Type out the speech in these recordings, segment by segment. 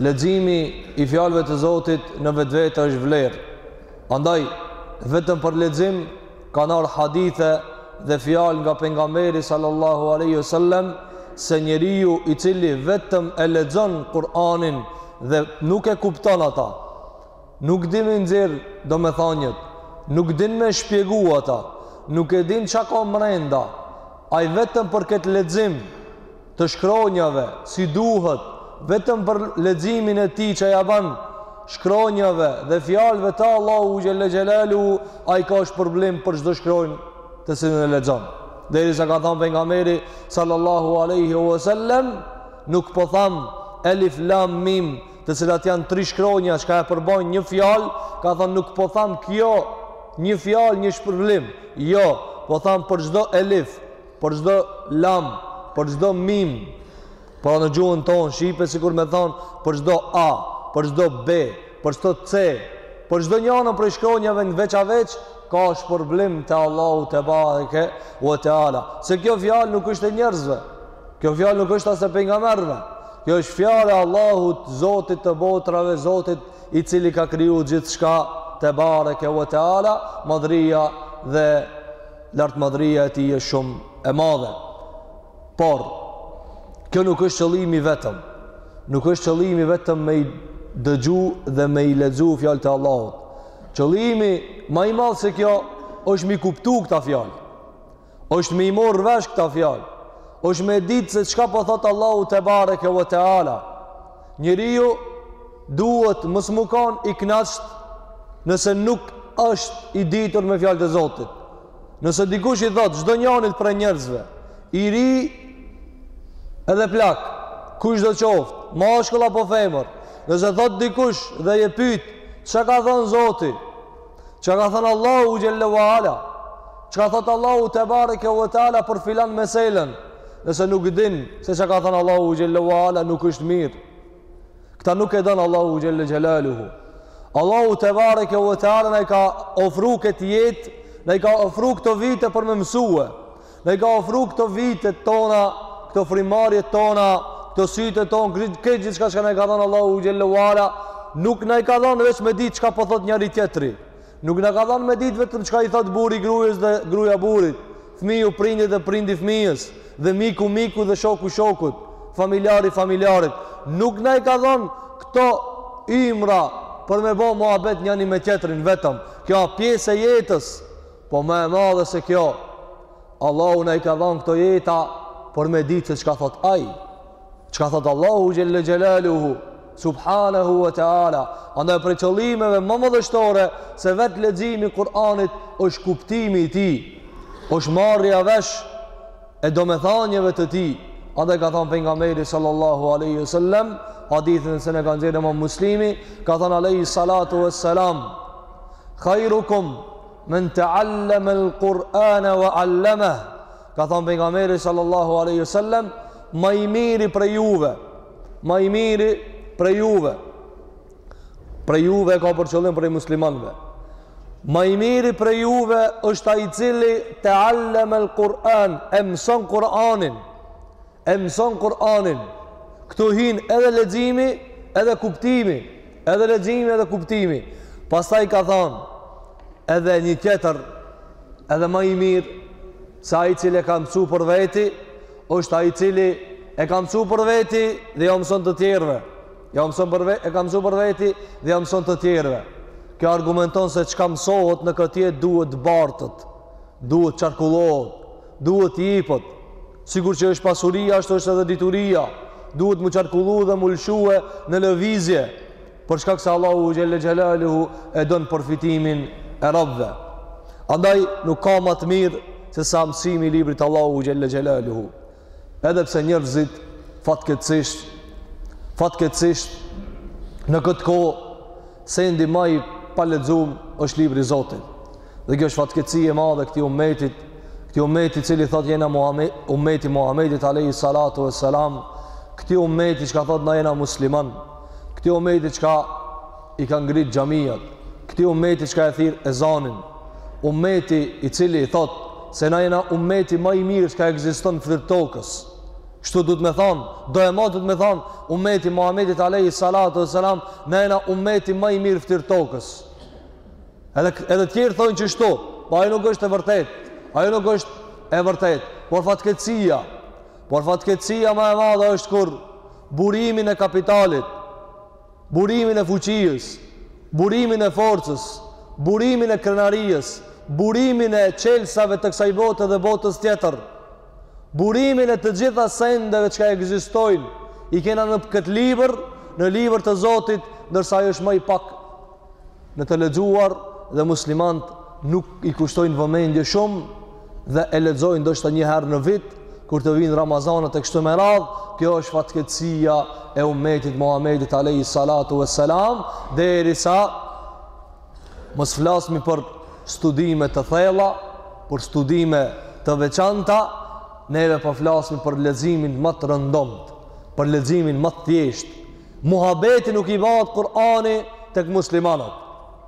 Leximi i fjalëve të Zotit në vetvete është vlerë. Andaj vetëm për lexim kanë ardhur hadithe dhe fjalë nga pejgamberi sallallahu alaihi wasallam se njeriu i cili vetëm e lexon Kur'anin dhe nuk e kupton ata, nuk din me nxjerr domethënjet, nuk din me shpjegu ata, nuk e din çka ka mrenda, ai vetëm për këtë lexim të shkronjave si duhet vetëm për leximin e tij që ja ban shkronjave dhe fjalëve të Allahut xhelle xhelaluhu ai ka shpërblim për çdo shkronjë të cilën e lexon derisa ka thënë pejgamberi sallallahu alaihi wasallam nuk po tham elif lam mim të cilat janë tri shkronja çka e përbojnë një fjalë, ka thonë nuk po tham kjo një fjalë një shpërblim, jo, po tham për çdo elif, Për çdo lam, për çdo mim, pra në gjuhën tonë shqipe sikur me thonë për çdo a, për çdo b, për çdo c, për çdo njënën prej shkronjave veç e veç, ka shpërblim te Allahu tebareke ue teala. Se kjo fjalë nuk është e njerëzve. Kjo fjalë nuk është as e pejgamberëve. Kjo është fjalë e Allahut, Zotit të botrave, Zotit i cili ka kriju gjithçka tebareke ue teala, madhëria dhe Lartmadhëria e tij është shumë e madhe. Por kjo nuk është qëllimi vetëm. Nuk është qëllimi vetëm me i dëgju dhe me i lexu fjalët e Allahut. Qëllimi ma i madh se kjo është me i kuptu këta fjalë. Është me i marr vesh këta fjalë. Është me ditë se çka po thotë Allahu tebareke ue teala. Njeriu duhet mos me kanë i knaqët nëse nuk është i ditur me fjalët e Zotit. Nëse dikush i thotë çdo njanit prej njerëzve, i ri edhe plak, kush do qoftë, mashkull apo femër, nëse thotë dikush dhe e pyet, çka ka thënë Zoti? Çka thënë Allahu xhelle ue ala Çka thotë Allahu tebareke ue teala për filan meselen Nëse nuk din se çka ka thënë Allahu xhelle ue ala nuk është mirë Këta nuk e don Allahu xhelle xhelaluhu Allahu tebareke ue teala na e ka ofru këtë jetë Na i ka ofru këto vite për me mësue Na i ka ofru këto vitet tona, këto frymarrjet tona, këto sytë tona, këtë këtë gjithçka çka na ka dhonë Allahu xhelle ue ala, nuk na i ka dhonë veç me ditë çka po thotë njëri tjetri. Nuk na i ka dhonë me ditë vetëm çka i thotë burri grujës dhe gruja burrit, fmiju prindit dhe prindi fmijës, dhe miku miku dhe shoku shokut, familjari familjarit. Nuk na i ka dhonë këto ymra për me bo muabet njëni me tjetrin vetëm. Kjo a pjesë e jetës, Po më e madhe se kjo, Allahu na i ka dhan këto ajeta për me ditë se çka thot Ai. Çka thot Allahu xhelle xhelaluhu subhanahu wa taala. Andaj prej qëllimeve ma madhështore se vet leximi i Kur'anit është kuptimi i tij. Është marrja vesh e domethanieve të tij. Andaj ka thanë pejgamberi sallallahu alaihi wasallam, hadithin sene ka nxjerrë Imam Muslimi, ka thanë alaihi salatu wassalam, "Khairukum Men teallem el Kur'ane wa allemeh Ka thanë pejgamberi sallallahu aleyhi wa sallem Ma i miri prej juve Ma i miri prej juve Prej juve ka për qëllim prej muslimanve Ma i miri prej juve është ai i cili Teallem el Kur'an E mëson Kur'anin e mëson Kur'anin. Këtu hin edhe leximi, edhe kuptimi, edhe leximi edhe kuptimi. Pastaj ka thanë edhe një tjetër, edhe ma i mirë se ai i cili e ka mësu për veti, është ai i cili e ka mësu për veti dhe ja mëson të tjerëve. Ja mëson për veti, e ka mësu për veti dhe ja mëson të tjerëve. Kjo argumenton se çka mësohet në këtë jetë duhet bartet, duhet qarkullohet, Duhet të jipet. Sikur që është pasuria, ashtu është edhe dituria. Duhet mu qarkullu dhe mu lëshu në lëvizje, për shkak se Allahu xhelle xhelaluhu e don përfitimin e robve. Andaj nuk ka ma të mirë se sa mësimi i librit të Allahut xhelle xhelaluhu. Edhe pse njerëzit fatkeqësisht, fatkeqësisht në këtë kohë, sendi ma i palexum është libri i Zotit. Dhe kjo është fatkeqësi e madhe e këtij ummeti, këtij ummeti i cili thotë jena ummeti i Muhamedit alayhi salatu wassalam, këtij ummeti çka thotë na jena musliman, këtij ummeti çka i ka ngrit xhamiat, këtij ummeti çka e thirr ezanin, ummeti i cili thotë se na jena ummeti ma i mirë çka ekziston në fytyrë të tokës. Kështu duhet me thanë, doemos duhet me thanë, ummeti i Muhamedit alayhi salatu wassalam, na jena ummeti ma i mirë në fytyrë të tokës. Edhe edhe të tjerë thonë qështu, po ajo nuk është e vërtetë. Ajo nuk është e vërtetë. Por fatkeqësia, por fatkeqësia ma e madhe është kur burimin e kapitalit, burimin e fuqisë, burimin e forcës, burimin e krenarisë, burimin e çelsave të kësaj bote dhe botës tjetër, burimin e të gjitha sendeve çka ekzistojnë, i kena në këtë libër, në libër të Zotit, ndërsa ajo është ma i pak Me të lexuar dhe muslimant nuk i kushtojnë vëmendje shumë dhe e lexojnë ndoshta një herë në vit kur të vijnë Ramazanët e kështu me radh, kjo është fatkeqësia e ummetit Muhamedit alayhi salatu vesselam, derisa mos flasmi për studime të thella, për studime të veçanta, neve po flasmi për leximin ma të rëndomtë, për leximin ma të thjeshtë, Muhabeti nuk i bahet Kur'anit tek muslimanët.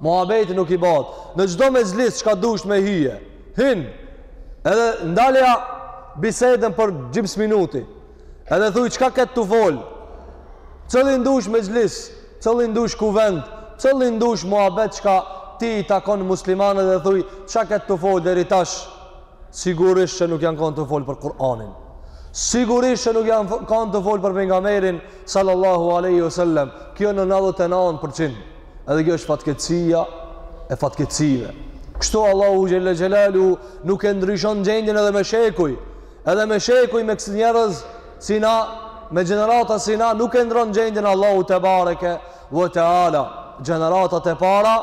Muhabeti nuk i bahet. Në çdo mexhlis çka dush me hy, hyn. Edhe ndalja bisedën për gjysmë minuti. Edhe thuj çka jeni tu fol. Cillin dush mexhlis, cillin dush kuvend, cillin dush muhabet çka i takon muslimanëve dhe thuj çka ket tu fol deri tash. Sigurisht që nuk janë kanë tu folë për Kur'anin. Sigurisht që nuk janë kanë tu folë për pejgamberin sallallahu alaihi wasallam. Kjo në 99%. Edhe kjo është fatkeqësia e fatkeqësive. Kështu Allahu xhelle xhelaluhu nuk e ndryshon gjendjen edhe me shekuj. Edhe me shekuj me kësi njerëz si na me gjenerata si na nuk e ndron gjendjen Allahu tebareke ve teala gjeneratat e para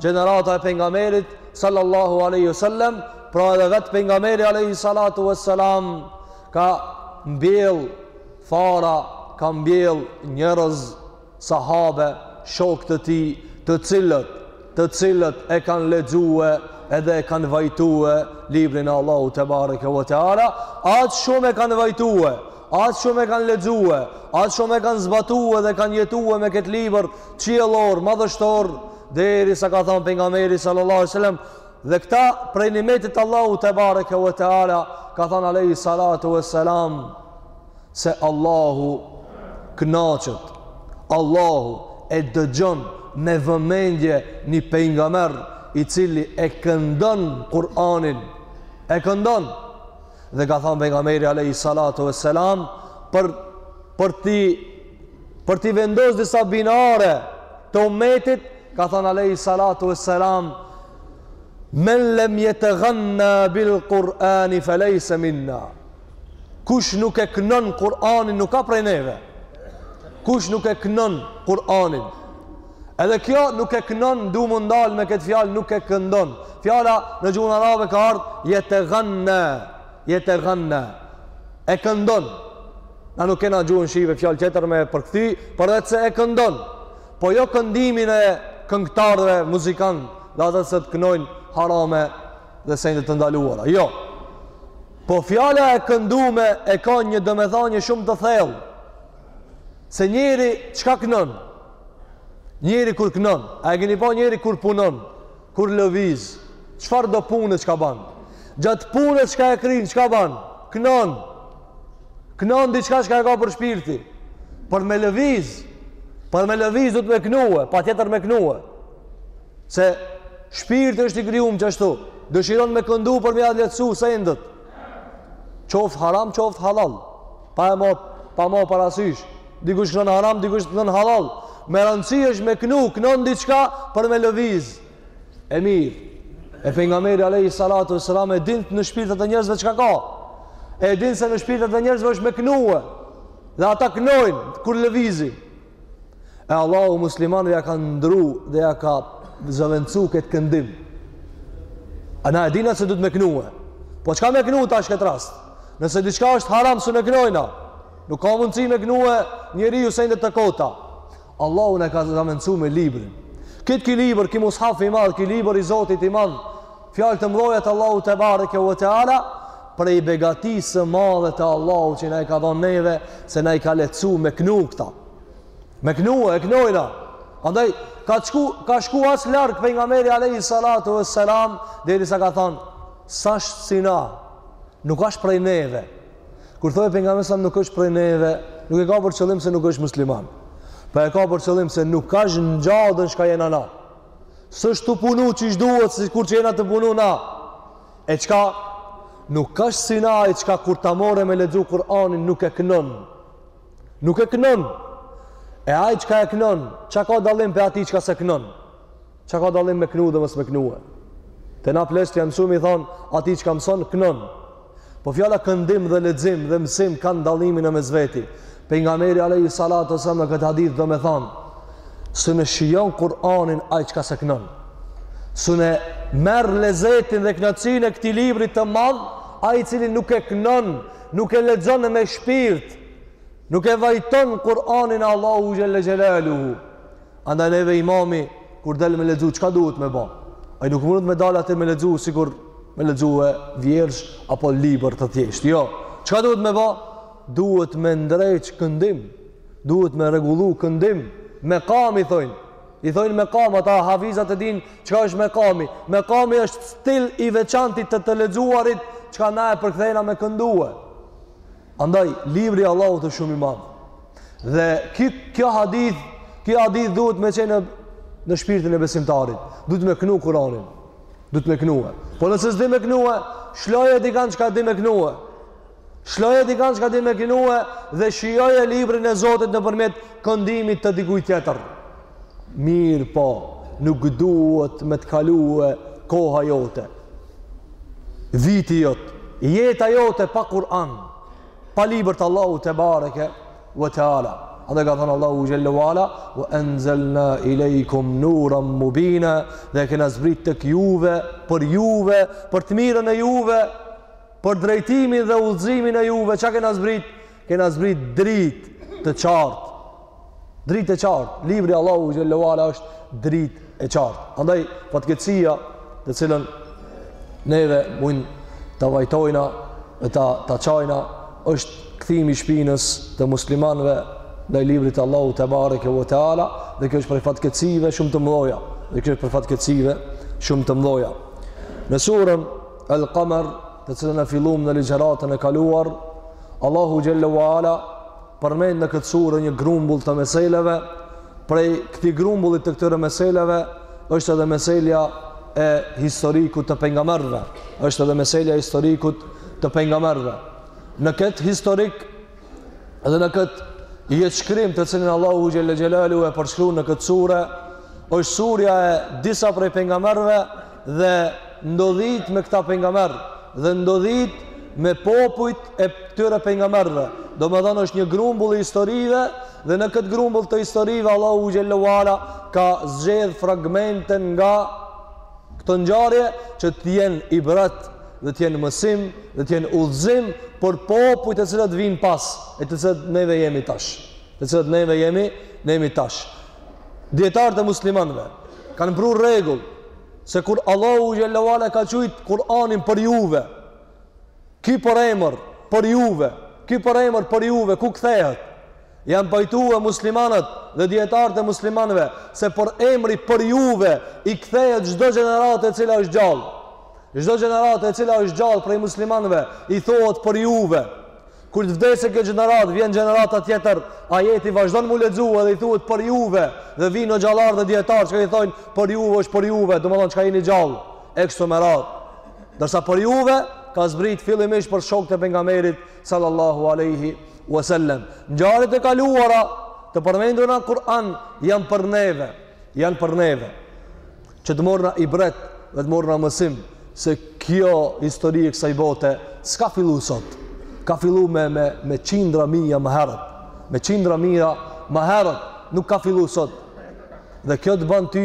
gjenerata e pejgamberit sallallahu alaihi wasallam pra edhe vet pejgamberi alaihi salatu wassalam ka mbjell fara ka mbjell njerëz sahabe shokë të tij të cilët të cilët e kanë lexue edhe e kanë vajtue librin e Allahu tebareke ve teala aq shumë e kanë vajtue Aq shumë e kanë lexue, aq shumë e kanë zbatue dhe kanë jetue me këtë libër qiellor, madhështor, derisa ka thanë pejgamberi sallallahu alaihi wasallam dhe këta prej nimeteve Allahu tebareke ve teala ka thanë alaihi salatu vesselam se Allahu kënaqet. Allahu e dëgjon me vëmendje një pejgamber i cili e këndon Kur'anin. E këndon. dhe ka thanë pejgamberi alayhi salatu vesselam për për t'i për t'i vendos disa binare të umetit ka thanë alayhi salatu vesselam men lem yataghanna bil qurani falaysa minna kush nuk e kënon kuranin nuk ka prej neve kush nuk e kënon kuranin Edhe kjo nuk e kënon du m'u ndalë me këtë fjalë nuk e këndon. Fjala në gjuhën arabe ka ardhë yataghanna, yataghanna, e këndon. Na nuk kena gjuhën shqipe fjalë tjetër me përkthy, përveç se e këndon. Po jo këndimin e këngtarëve, muzikantë, dhe ata se të kënojnë harame dhe sene të ndaluara. Jo, po fjala e këndume e ka një domethanie shumë të thellë, se njeri çka kënon, Njeri kur knon, a e keni pa njeri kur punon, kur lëviz, çfarëdo punës çka ban? Gjatë punës çka e kryn, çka ban? Knon, knon diçka çka e kap për shpirti, për me lëviz, për me lëviz duhet me knue, patjetër me knue, se shpirti është i krijum qashtu, dëshiron me këndu për me ia lehtësu sendet, Qoftë haram, qoftë hallall. Pa e mot, pa marrë parasysh. Dikush knon haram, dikush knon hallall. Me randësi është me knu, knon diçka për me lëviz. E mirë. E pejgamberi alayhi salatu wasalam e din në shpirtat e njerëzve çka ka. E din se në shpirtat e njerëzve është me knue. Dhe ata knojnë kur lëvizin. E Allahu muslimanëve ia ka ndrru dhe ia ka zavendsu kët këndim. E na e dina se duhet me knue. Po çka me knu tash kët rast? Nëse diçka është haram s'un e knojna, nuk ka mundësi me knue njeriu sende të kota. Allahu na e ka zavendsu me librin. Kët, ky libër, ky mushaf i madh, ky libër i Zotit i madh, Fjalë të mëdha të Allahut tebareke ve teala prej begatisë së madhe të Allahut që na i ka dhonë neve se na i ka lehtësu me knu këta. Me knu e knojna. Andaj ka shku ka shku aq larg pejgamberi alayhi salatu vesselam derisa ka thanë s'asht si na. Nuk asht prej neve. Kur thotë pejgamberi se nuk është prej neve, nuk e ka për qëllim se nuk është musliman. Po e ka për qëllim se nuk asht në xhaden çka jena na. S'është tu punu qysh duhet sikur që jena tu punu na. E çka nuk asht si na, ai çka kur ta merr me lexu Kur'anin nuk e knon. Nuk e knon. E ai çka e knon, ça ka dallim pe atij çka s'e knon. Ça ka dallim me knu dhe mos me knue. Te na pleqtë ma s'shumti i thonë atij çka mëson knon. Po fjala këndim dhe lexim dhe mësim kanë dallimin në mes veti. Pejgamberi alayhi salatu wasallam në këtë hadith do me thanë s'un e shijon Kur'anin ai çka s'e knon. S'un e merr lezetin dhe kënaqësinë e këtij libri të madh, ai i cili nuk e knon, nuk e lexon me shpirt, nuk e vajton Kur'anin e Allahut xhelle xhelaluhu. Andaj neve imami kur del me lexu çka duhet me ba? Ai nuk mundet me dal atë me lexu sikur me lexu një vjershë apo libër të thjeshtë. Jo. Çka duhet me ba? Duhet me ndreq këndim. Duhet me rregullu këndim. Mekam i thojnë. I thojnë mekam, ata hafizat e dinë çka është mekami. Mekami është stil i veçantë të të lexuarit çka na e përkthejna me këndue. Andaj, libri i Allahut është shumë i madh. Dhe kjo hadith, kjo hadith duhet me qenë në shpirtin e besimtarit. Duhet me kënu Kuranin. Duhet me kënue. Po nëse s'di me kënue, shloje dikan çka di me kënue. Shloje dikan çka di me kënue dhe shijoje librin e Zotit nëpërmjet këndimit të dikuj tjetër. Mirëpo, nuk duhet me të kalue koha jote, viti jot, jeta jote pa Kur'an, pa libër të Allahut tebareke ve teala. Andaj ka thënë Allahu xhelle ve ala, ve enzelna ilejkum nuran mubina, dhe kena zbrit tek juve, për juve, për të mirën e juve, për drejtimin dhe udhëzimin e juve, çka kena zbrit? Kena zbrit dritë të qartë. Dritë të qartë. Libri i Allahut xhelle ve ala është dritë e qartë. Andaj, fatkeqësia të cilën neve mund ta vajtojna dhe ta, ta qajna është kthimi i shpinës të muslimanve ndaj librit t'Allahut tebareke ve teala dhe kjo është prej fatkeqësive shumë të mdhoja dhe kjo është prej fatkeqësive shumë të mdhoja në surën El Kamer të cilën e fillum në ligjeratën e kaluar Allahu xhelle ve ala përmend në këtë sure një grumbull të meseleve, prej këtij grumbullit të këtyre meseleve është edhe meselja e historikut të pengamerëve, është edhe meselja e historikut të pengamerëve. Në këtë historik dhe në këtë jetëshkrim të cilin Allahu xhelle xhelaluhu e përshkruan në këtë sure, është surja e disa prej pengamerëve dhe ndodhitë me këta pengamerë dhe ndodhitë me popujt e këtyre pengamerve domethënë është një grumbull i historive dhe në këtë grumbull të historive Allahu xhelle ve ala ka zgjedh fragmente nga këto ngjarje që t'jenë ibret dhe t'jenë mësim dhe t'jenë udhzim për popujt e cilët vijnë pas e të cilët neve jemi tash të cilët neve jemi ne jemi tash Dijetarët e muslimanëve kanë pru rregull se kur Allahu xhelle ve ala ka qujt Kur'anin për juve, ky përemër për juve, ky përemër për juve ku kthehet? Janë pajtu muslimanët dhe dijetarët e muslimanëve se përemri për juve i kthehet çdo gjenerate e cila është gjallë. Çdo gjeneratë e cila është gjallë prej muslimanëve i thohet për juve. Kur të vdesë kjo gjeneratë, vjen gjenerata tjetër, ajeti vazhdon m'u lexu edhe i thuhet për juve, dhe vijnë hoxhallarë dhe dijetarë, çka i thojnë për juve është për juve, domethënë çka jeni gjallë, e kështu me radhë. Ndërsa për juve, ka zbrit fillimisht për shokët e pengamerit, sallallahu aleyhi wasallem. Ngjarjet e kaluara, të përmendur në Kur'an, janë për neve, janë për neve. që të morna ibret dhe të morna mësim se kjo histori e kësaj bote s'ka fillu sot ka fillu me, me, me qindra mija më herët me qindra mija më herët nuk ka fillu sot dhe kjo të ban ty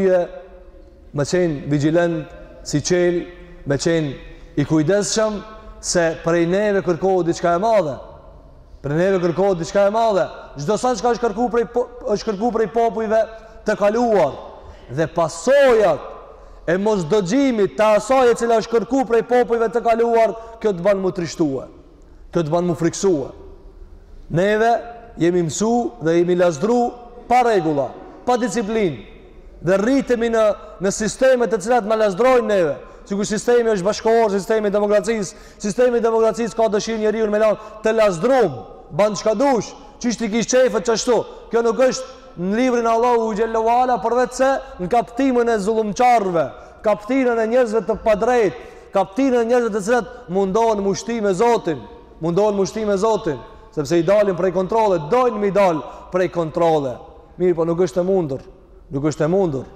me qenë vigilent si çel me qenë i kujdeshëm se prej neve kërkohet diçka e madhe Prej neve kërkohet diçka e madhe. Çdo sa çka është kërku prej po, është kërku prej popujve të kaluar dhe pasojat e mosdëgjimit të asaj e cila është kërku prej popujve të kaluar, kjo të ban m'u trishtue. Kjo të ban m'u friksue. Neve jemi mësu dhe jemi lazdru pa rregulla, pa disiplinë dhe rritemi në në sistemet të cilat na lazdrojnë neve. Sikur sistemi është bashkëkohor, sistemi i demokracisë, Sistemi i demokracisë ka dëshirë njeriun me lan të lazdrum, ban çka dush, qysh t'i kish qejfet qashtu. Kjo nuk është në librin e Allahu xhelle ve ala përveç se në kaptinën e zullumqarëve, kaptinën e njerëzve të padrejtë, kaptinën e njerëzve të cilët mundohen m'u shti me Zotin, mundohen m'u shti me Zotin, sepse i dalin prej kontrolle, dojnë m'i dal prej kontrolle. Mirëpo nuk është e mundur. Nuk është e mundur.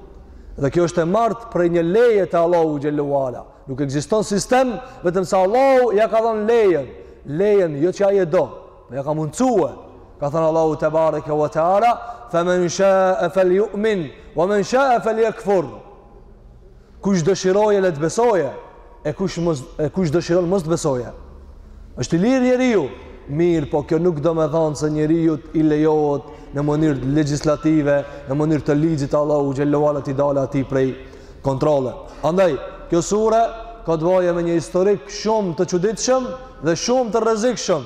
Dhe kjo është e marrtë prej një leje të Allahu xhelle ve ala. Nuk ekziston sistem, vetëm se Allahu ja ka dhënë lejen. Lejen, jo që ai e do, po ja ka mundësue. Ka thënë Allahu tebareke ve teala, fe men shae fel ju'min, ve men shae fel jekfur. Kush dëshiron le të besoje, e kush mos e kush dëshiron mos të besoje. Është i lirë njeriu, mirëpo kjo nuk domethanë se njeriut i lejohet në mënyrë legjislative, në mënyrë të ligjit të Allahu xhelle ve ala t'i dalë atij prej kontrolle. Andaj, kjo sure ka të bëjë me një historik shumë të çuditshëm dhe shumë të rrezikshëm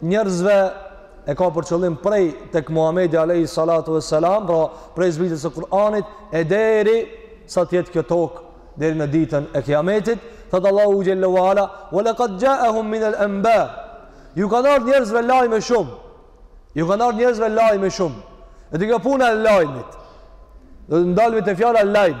njerëzve e ka për qëllim prej tek Muhamedi alejhi salatu vesselam, pra prej zbritjes së Kur'anit e deri sa të jetë kjo tokë deri në ditën e Kiametit, thot Allahu xhelle ve ala, "Wa laqad ja'ahum min al-anba." Ju kanë ardhur njerëzve lajme shumë. Ju kanë ardhur njerëzve lajme shumë. E te kjo puna e lajmit. Do të ndalmi te fjala lajm.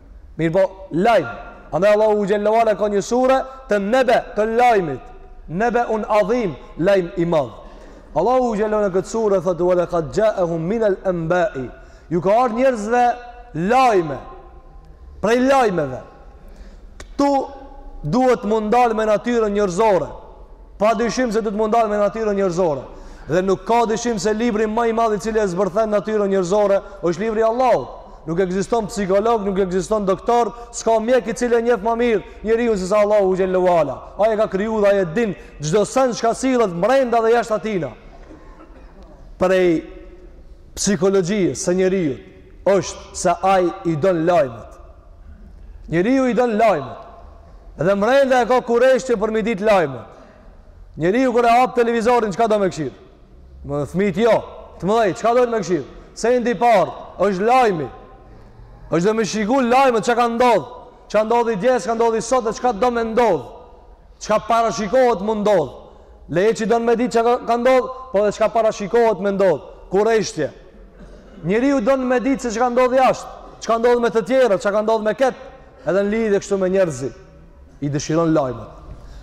Mirëpo, lajme. Andaj Allahu xhelle ve ala ka një sure të nebe të lajmit. Nebeun adhim, lajm i madh. Allahu xhelle ve ala në këtë sure, thotë ve lekad xhaehum minel enbai. Ju ka ardhë njerëzve lajme, prej lajmeve. Këtu duhet m'u ndal me natyrën njerëzore. Pa dyshim se duhet m'u ndal me natyrën njerëzore. Dhe nuk ka dyshim se libri ma i madh i cili e zbërthen natyrën njerëzore është libri i Allahut. Nuk ekziston psikolog, nuk ekziston doktor, s'ka mjek i cili e njeft ma mirë njeriun se sa Allahu xhelle ve ala. Ai e ka kriju dhe ai e din çdo send çka sillet mbrenda dhe jashtë atina. Prej psikologjisë së njeriut, është se ai i don lajmet. Njeriu i don lajmet. Dhe mrenda e ka kureshtje për me i dit lajmet. Njeriu kur e hap televizorin çka do me kshir? Me fëmijët jo, të mëdhej, çka don me kshir? Sendi i parë është lajmi. Është do me shiku lajmet çka ka ndodh. Çka ndodhi dje, çka ndodhi sot dhe çka do me ndodh. Çka parashikohet me ndodh. Leje që don me ditë çka ka ndodhë, po dhe çka parashikohet me ndodhë, kureshtje. Njeriu don me ditë se çka ndodh jashtë, çka ndodh me të tjerët, çka ndodh me ketë, edhe në lidhje kështu me njerëzi, i dëshiron lajmet.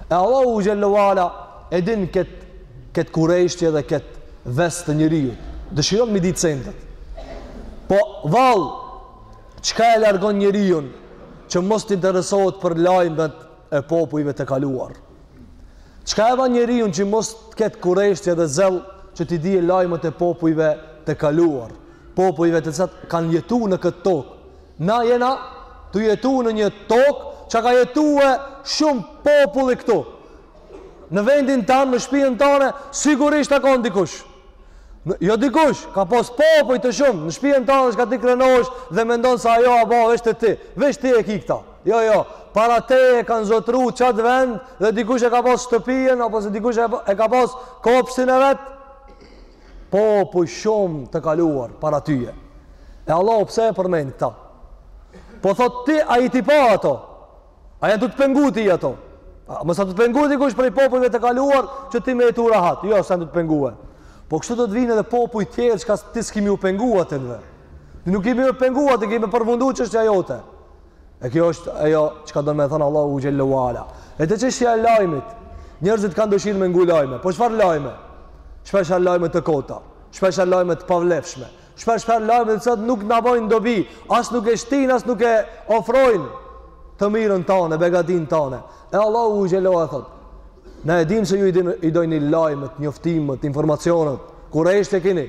E Allahu xhelle wala e din këtë, këtë kureshtje dhe këtë ves të njeriut, dëshiron me ditë sendet. Po vallë, çka e largon njeriun që mos të interesohet për lajmet e popujve të kaluar. Çka e ban njeriun që mos të ketë kureshtje dhe zell që t'i dijë lajmet e popujve të kaluar, popujve të cilët kanë jetu në këtë tokë. Na jena tu jetu në një tokë që ka jetue shumë populli këtu. Në vendin tan, në shpijën tane, sigurisht ka kon dikush. Jo dikush, ka pas popuj të shumë, në shpijën tane çka ti krenohesh dhe mendon se ajo a ba veç te ti. Veç ti e ki këta. Jo, jo, para teje e kanë zotru qat vend dhe dikush e ka pas shtëpijën apo se dikush e ka pas kopshtin e vet. Popuj shumë të kaluar para teje. E Allahu pse e përmend këta. Po thot ti, a je tu i pa ato? A janë tu të pengu ty ato? A mos a tu të pengu ty kush prej popujve të kaluar që ti me jetu rahat? Jo, s'janë tu të pengue. Po kështu do të vinë dhe popuj tjerë çka ti s'ki me u pengu atyneve. Nuk ki me u pengu, ti ki me përfundu çështja jote. E kjo është ajo çka don me thanë Allahu xhelle wala. E te çështja e lajmit. Njerëzit kanë dëshirë me ngu lajme. Po çfarë lajme? Shpesh janë lajme të kota, shpesh janë lajme të pavlefshme. Shpesh janë lajme të cilat nuk na bojnë dobi, as nuk e shtin, as nuk e ofrojnë të mirën tane, begatinë tane. E Allahu xhelle wala thotë: "Na e dimë se ju i dojni lajmet, njoftimet, informacionet, kureshtje keni.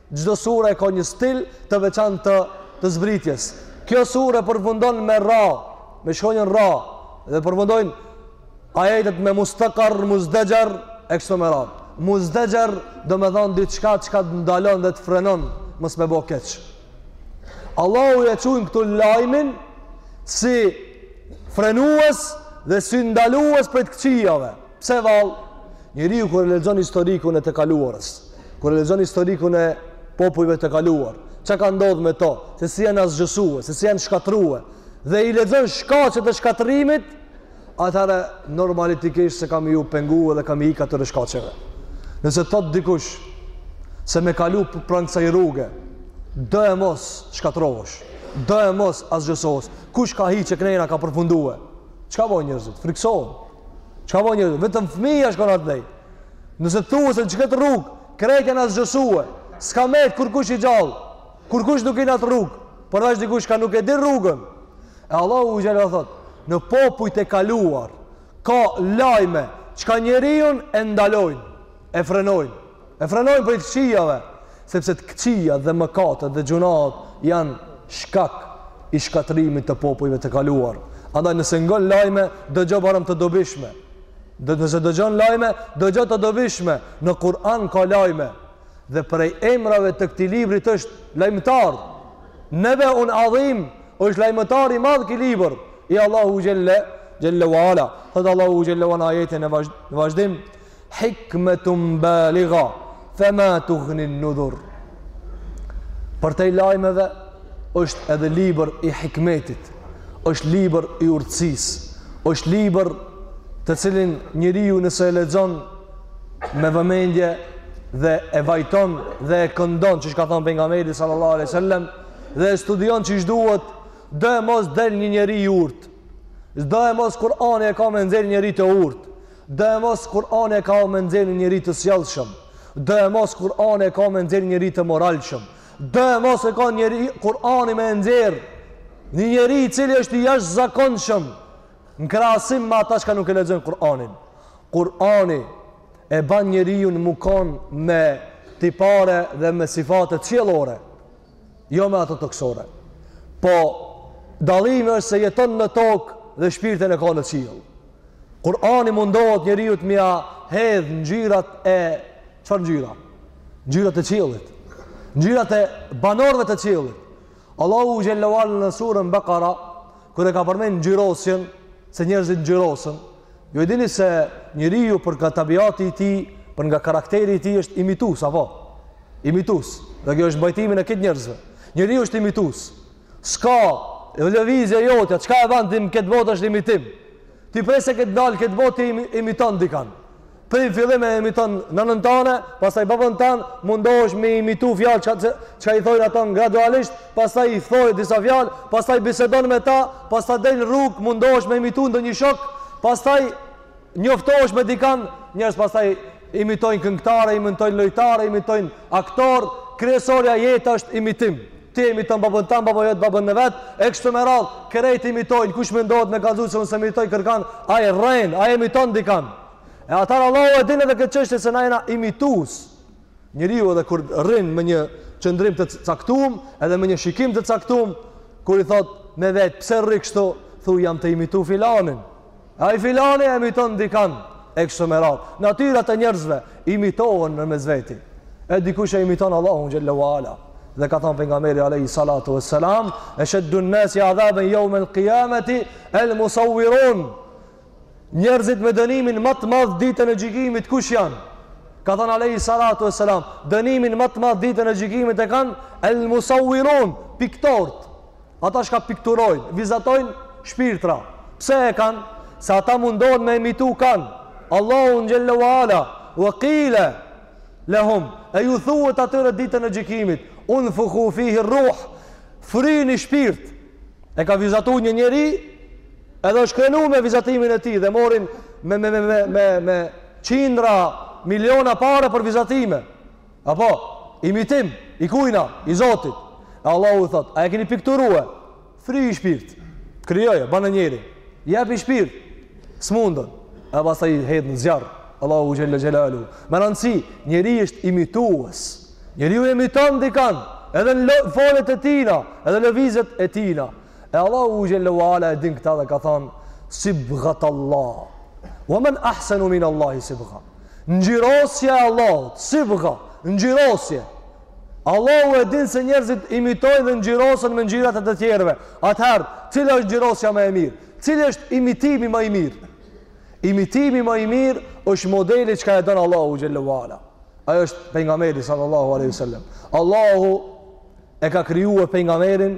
Çdo sure e ka një stil të veçantë të të zbritjes. Kjo sure përfundon me ra, me shkronjën ra dhe përfundojnë ajetet me mustekarr, muzdexher e kështu me radhë. Muzdexher domethanë diçka çka të ndalon dhe të frenon mos me bo keq. Allahu e qujn këtu lajmin si frenues dhe si ndalues prej të këqijave. Pse vallë? Njeriu kur e lexon historikun e të kaluarës, kur e lexon historikun e popujve të kaluar, çka ka ndodhur me to, se si janë asgjësuar, se si janë shkatruar dhe i lexon shkaqet e shkatërrimit, atëherë normalitikisht se ka me iu pengu edhe ka me i ik atyre shkaqeve. Nëse thotë dikush se me kalu pranë kësaj rruge, doemos shkatrrohesh, doemos asgjësohesh, kush ka hi qeknejna ka përfundue? Çka bojnë njerëzit? Frikësohen. Çka bën njerëz? Vetëm fëmija shkon atej. Nëse të thuhet se në këtë rrugë krejt janë asgjësue, s'ka met kurkush i gjallë, kurkush nuk hin n'atë rrugë, përveç dikush çka nuk e di rrugën. E Allahu xhel-le thotë, në popujt e kaluar, ka lajme, çka njeriun e ndalojnë, e frenojnë. E frenojnë prej të këqijave, sepse të këqijat dhe mëkatet dhe gjunahet janë shkak i shkatërrimit të popujve të kaluar. Andaj nëse ngon lajme, dëgjo barem të dobishme. Dhe nëse dëgjon lajme, dëgjo të dobishme. Në Kur'an ka lajme. Dhe prej emrave të këtij librit është lajmëtar. Nebe un adhim, është lajmëtar i madh ky libër. I Allahut xhelle wala. Thotë Allahu xhelle wala ajetin në vazhdim Hikmetun baligha fama tughni an-nudhur. Përtej lajmeve është edhe libër i hikmetit, është libër i urtësisë, është libër të cilin njeriu nëse e lexon me vëmendje dhe e vajton dhe e këndon, qysh ka thanë Pejgamberi sallallahu aleyhi sallem, dhe e studion qysh duhet, doemos del një njeri i urtë, doemos Kur'ani e ka me nxjerr njeri të urtë, Doemos Kur'ani e ka me nxjerr një njeri të sjellshëm, doemos Kur'ani e ka me nxjerr një njeri të moralshëm, doemos e ka njeri Kur'ani me nxjerr një njeri i cili është i jashtëzakonshëm në krahasim me ata çka nuk e lexojnë Kur'anin. Kur'ani e ban njeriun mu kon me tipare dhe me sifate qiellore. jo me ato tokësore. Po dallimi është se jeton në tokë dhe shpirtin e ka në qiell. Kur'ani mundohet njeriut m'ia hedh ngjyrat e çfarë ngjyra? Ngjyrat e qiellit. Ngjyrat e banorëve të qiellit. Allahu xhelle wala në surën Bakara Kur e ka përmend ngjyrosjen, se njerëzit ngjyrosen, ju e dini se njeriu për nga tabiati i tij, për nga karakteri i tij është imitues apo? Imitues. Dhe kjo është mbajeni në mend këtë njerëz. Njeriu është imitues. S'ka lëvizje jotja, çka e bën ti në këtë botë është imitim. Ti prej se ke dalë në këtë botë ti imiton dikan. Prej në fillim e imiton nënën tane, pastaj babën tan, mundohesh me imitu fjalë çka çka i thonë ata gradualisht, pastaj i thoje disa fjalë, pastaj bisedon me ta, pastaj del në rrugë, mundohesh me imitu ndonjë shok, pastaj njoftohesh me dikan, njerëz pastaj imitojnë këngëtare, imitojnë lojtare, imitojnë aktor, kryesorja jeta është imitim. Ti imiton babën tënd, baba jot babën e vet, e kështu me radh, krejt imitojnë, kush mundohet me kallxu se unë s'e imitoj kërkan, ai rren, ai imiton dikan. E atëherë Allahu e din edhe këtë çështje se na jena imitues. Njeriu edhe kur rrin me një qëndrim të caktum, edhe me një shikim të caktum, kur i thot me vet, pse rri kështu, thu jam tu imitu filanin. Ai filani e imiton dikan e kështu me radhë. Natyrat e njerëzve imitohen në mes veti. E dikush e imiton Allahun xhelle ue ala. Dhe ka than pejgamberi alayhi salatu wassalam, "Ashaddu an-nasi adhaban yawm al-qiyamati al-musawwirun." Njerëzit me dënimin më të madh ditën e gjykimit kush janë? Ka thënë alayhi salatu wassalam, "Dënimin më të madh ditën e gjykimit e kanë al-musawwirun, piktorët." Ata çka pikturojnë, vizatojnë shpirtra. Pse e kanë? Se ata mundohen me imitu kan? Allahun xhelle wa ala, wa kile lehum, e ju thuhet atyre ditën e gjykimit, unfukhu fihi ruh, fryni shpirt, e ka vizatu një njeri, edhe është krenu me vizatimin e tij, dhe marrin me, me, me, me, me, me qindra, miliona pare për vizatime. Apo, imitim, i kujna, i Zotit. E Allahu i thot, a e keni pikturue? Fryji shpirt, krijoje, bane njeri, jepi shpirt, s'mundën, e pastaj i hedh në zjarr Allahu xhelle xhelaluhu. Me rëndësi, njeriu është imitues, njeriu imiton dikan, edhe në folet e tina, edhe në lëvizjet e tina. E Allahu xhelle wa ala e din këta dhe ka thanë, sibgat Allah, wa men ahsenu min Allahi sibga. Ngjyrosja e Allahut, sibgha, ngjyrosje. Allahu e din se njerëzit imitojnë dhe ngjyrosen me ngjyrat e të tjerëve. Atëherë, cila është ngjyrosja më e mirë? Cili është imitimi më i mirë? Imitimi më i mirë është modeli çka e don Allahu xhelle ue ala. Ai është pejgamberi sallallahu alaihi wasallam. Allahu e ka krijuar pejgamberin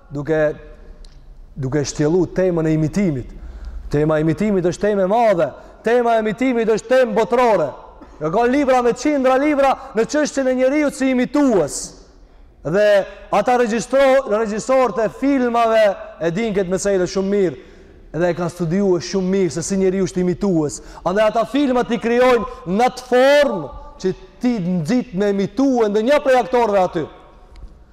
duke duke shtjellu temën e imitimit. Tema e imitimit është temë e madhe. Tema e imitimit është temë botërore. Ka ka libra me qindra libra në çështjen e njeriut si imitues. Dhe ata regjisorët e filmave e dinë këtë meselë shumë mirë dhe e kanë studiuar shumë mirë se si njeriu është imitues. Andaj ata filmat i krijojnë në atë formë që të nxit me imitue ndonjë prej aktorëve aty.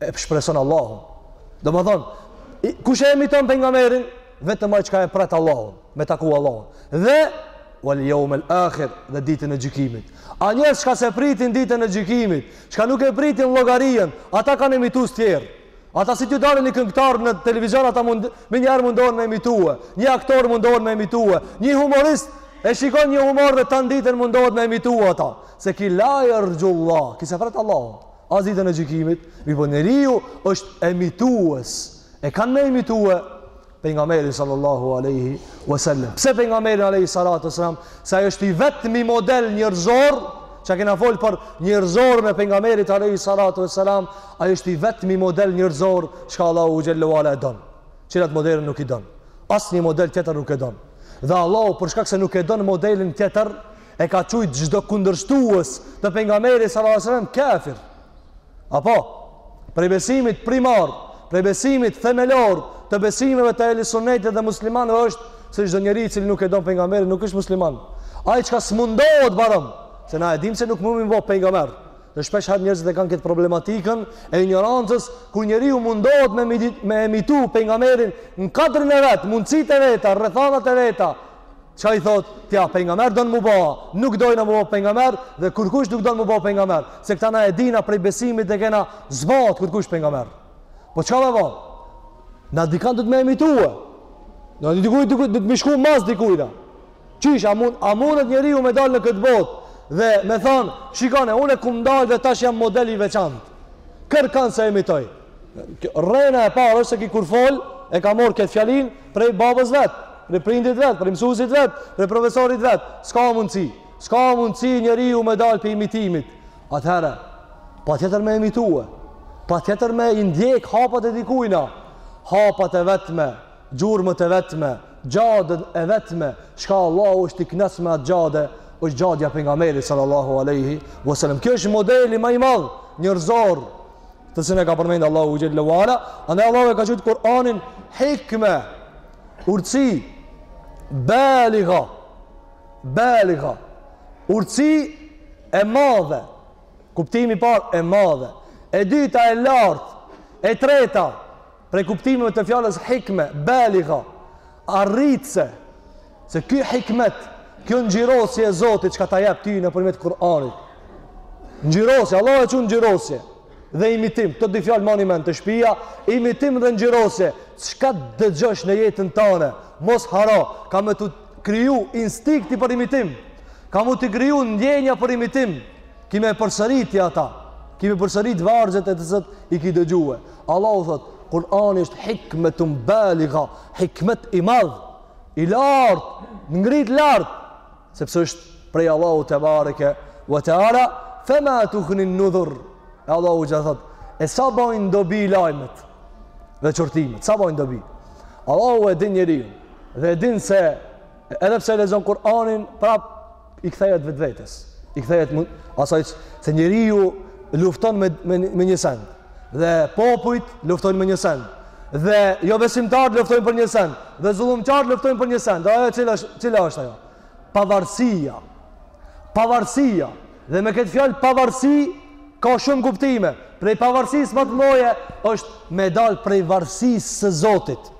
e shpreson Allahun. Do më thonë, kush e emiton pejgamberin? Vetëm ai çka e pret Allahun, me taku Allahun. Dhe, wal jaumel akhir dhe ditën e gjykimit. A njerëz çka s'e pritin ditën e gjykimit, çka nuk e pritin llogarien, ata kanë emitues tjerë. Ata si t'ju dalë një këngëtar në televizion, ata mund, menjëherë mundohen me emitue, një aktor mundohen me emitue, një humorist e shikon një humor dhe tan ditën mundohet me emitue ata. Se ky la jerxhullah, ky s'e pret Allahun. as ditën e gjykimit, mirëpo njeriu është emitues. E kanë me emitue pejgamberin sallallahu alaihi wasallam. Pse pejgamberin alaihi salatu wasallam, se ai është i vetmi model njerëzor çka kena fol por njerëzor me pejgamberit alaihi salatu wasallam, ai është i vetmi model njerëzor çka Allahu xhel-le ue ala e don. Tjerat modele nuk i don. Asnjë model tjetër nuk e don. Dhe Allahu për shkak se nuk e don modelin tjetër, e ka qujtë çdo kundërshtues të pejgamberit sallallahu alaihi wasallam kafir. Apo, prej besimit primar, prej besimit themelor të besimeve të ehli sunetit dhe muslimanëve është se çdo njeri i cili nuk e don pejgamberin nuk është musliman. Ai çka s'mundohet barem, se na e dimë se nuk mund të bëhet pejgamber. Dhe shpesh herë njerëzit e kanë këtë problematikën e injorancës kur njeriu mundohet me me emitu pejgamberin në kadrin e vet, mundësitë e veta, rrethanat e veta, Çka i thotë, ti a pejgamber don mu ba, nuk dojna mu ba pejgamber dhe kurkush nuk don mu ba pejgamber, se këtë na e dina prej besimit e kena s'bahet kurkush pejgamber. Po çka me ba? Na dikan do të më imitue. Na di dikujt dikujt do të më shku mas dikujt. Qysh a mund a mundet njeriu me dal në këtë botë dhe me thon, shikone, unë kum dal dhe tash jam model i veçantë. Kërkan s'e imitoj. Rrena e parë është se ky kur fol, e ka marrë këtë fjalin prej babës vet, prej prindit vet, prej mësuesit vet, prej profesorit vet. S'ka mundsi. S'ka mundsi njeriu me dal prej imitimit. Atëherë, patjetër me imitue. Patjetër me i ndjek hapat e dikujna. Hapat e vetme, gjurmët e vetme, xhadën e vetme, çka Allahu është i knaq me atë xhade, është xhadja pejgamberit sallallahu aleyhi. Kjo është modeli ma i madhë, njerëzor, të cilën e ka përmendë Allahu xhel-le ue ala, andaj Allahu e ka quajtur Kur'anin hikme, urtësi baligha, baligha, urtësi e madhe. Kuptimi i parë e madhe, e dyta e lartë, e treta prej kuptimeve të fjalës hikme, beliga, arritëse, se ky hikmet, kjo ngjyrosje e Zotit çka ta jep ty nëpërmjet Kur'anit. Ngjyrosje, Allahu e qun ngjyrosje, dhe imitim, këto dy fjalë mani men te shpia, imitim dhe ngjyrosje, çka të dëgjosh në jetën tane, mos harro, ka me t'u kriju instinkti për imitim, ka me t'u kriju ndjenja për imitim, ki me i përsërit ata, ki me i përsërit vargjet e të zët i ki dëgjue. Allahu thot, Kur'ani është hikmetun baligha, hikmet i madh, i lart, ngrit lart, sepse është prej Allahut tebareke ve teala, fema tughni an-nudhur. E Allahu ja thot, e sa bojn dobi lajmet dhe çortimet, sa bojn dobi. Allahu e din njeriun dhe e din se edhe pse lexon Kur'anin prap i kthehet vetvetes. I kthehet asaj se njeriu lufton me me, me një send dhe popujt luftojnë me një send dhe jobesimtarët luftojnë për një send dhe zullumqtarët luftojnë për një send. Ajo cila është cila është ajo? Pavarësia. Pavarësia. Dhe me këtë fjalë pavarësi ka shumë kuptime. Prej pavarësisë më të mëdha është me dal prej varësisë së Zotit.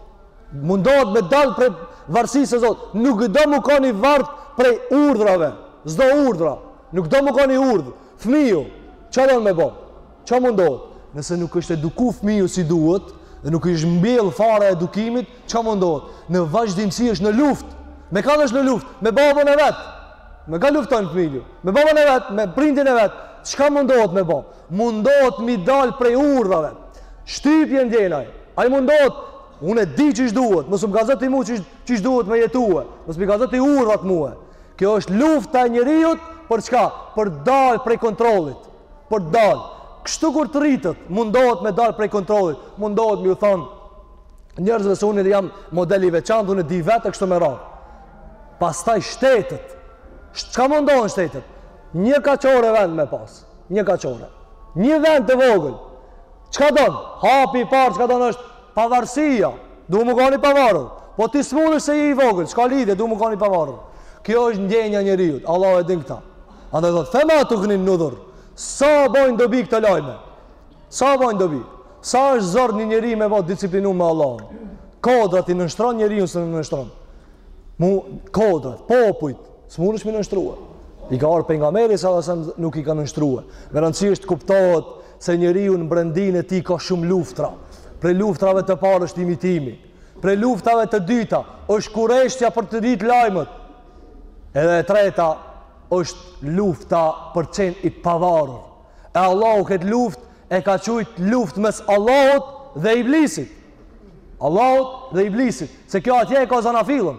Mundohet me dal prej varësisë së Zotit. Nuk do m'u kan i vart prej urdhrave. S'do urdhra. Nuk do m'u kan i urdh. Fmiju, çka don me bo? Çka mundohet? Nëse nuk është eduku fmiju si duhet, dhe nuk është mbjellë fara e edukimit, çka mundohet? Në vazhdimësi është në luftë. Me kan është në luftë? Me babën e vet. Me ka lufton fmiju? Me babën e vet, me prindin e vet. Çka mundohet me bo? Mundohet m'i dal prej urdhrave. Shtypje ndjen ai. Ai mundohet, unë e di qysh duhet, mos më kallzo ti mua qysh qysh duhet me jetue. Mos m'i kallzo ti urdhrat mua. Kjo është lufta e njeriut për çka? Për dal prej kontrollit. Për të dal. Kështu kur të rritet, mundohet me dal prej kontrollit. Mundohet m'iu thon njerëzve se unë jam model i veçantë, unë di vetë kështu me radhë. Pastaj shtetet. Çka mundohen shtetet? Një kaçore vend me pas. Një kaçore. Një vend të vogël. Çka don? Hapi i parë çka don është pavarësia. Do m'u kon i pavarur. Po ti s'mundesh se je i vogël, s'ka lidhje, do m'u kon i pavarur. Kjo është ndjenja e njeriut. Allahu e din këtë. Andaj thotë fema tughnin nudhur. Sa bojn dobi këto lajme. Sa bojn dobi. Sa është zor një njeri me u disiplinu me Allahun. Kodrat i nënshtron, njeriun s'e nënshtron. Mu kodrat, popujt, S'mundesh me nënshtrue. I ka ardh pejgamberi sa sa nuk i ka nënshtrue. Me rëndësi është kuptohet se njeriu në brendinë e tij ka shumë luftra. Prej luftrave të parë është imitimi. Prej luftave të dyta është kurreshtja për të ditë lajmët. Edhe e treta është lufta për të qenë i pavarur. E Allahu këtë luftë e ka qujt luftë mes Allahut dhe iblisit. Allahut dhe iblisit. Se kjo atje e ka zanafillën.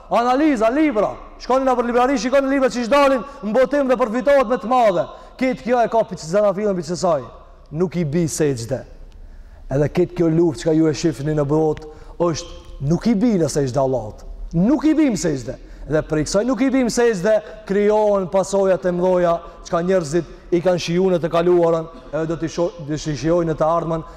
Analiza, libra, shkoni nëpër librari, shikoni librat që dalin në botim dhe përfitohet me të madhe. Këtë kjo e ka prej zanafillën prej kësaj. Nuk i bi sexhde. Edhe këtë kjo luftë çka ju e shifni në botë, është nuk i bi në sexhde Allahut. Nuk i bi m sexhde. Dhe prej kësaj nuk i bi m sexhde, krijohen pasojat e mdhoja çka njerëzit i kanë shiju në të kaluarën edhe do të shijojnë në të ardhmen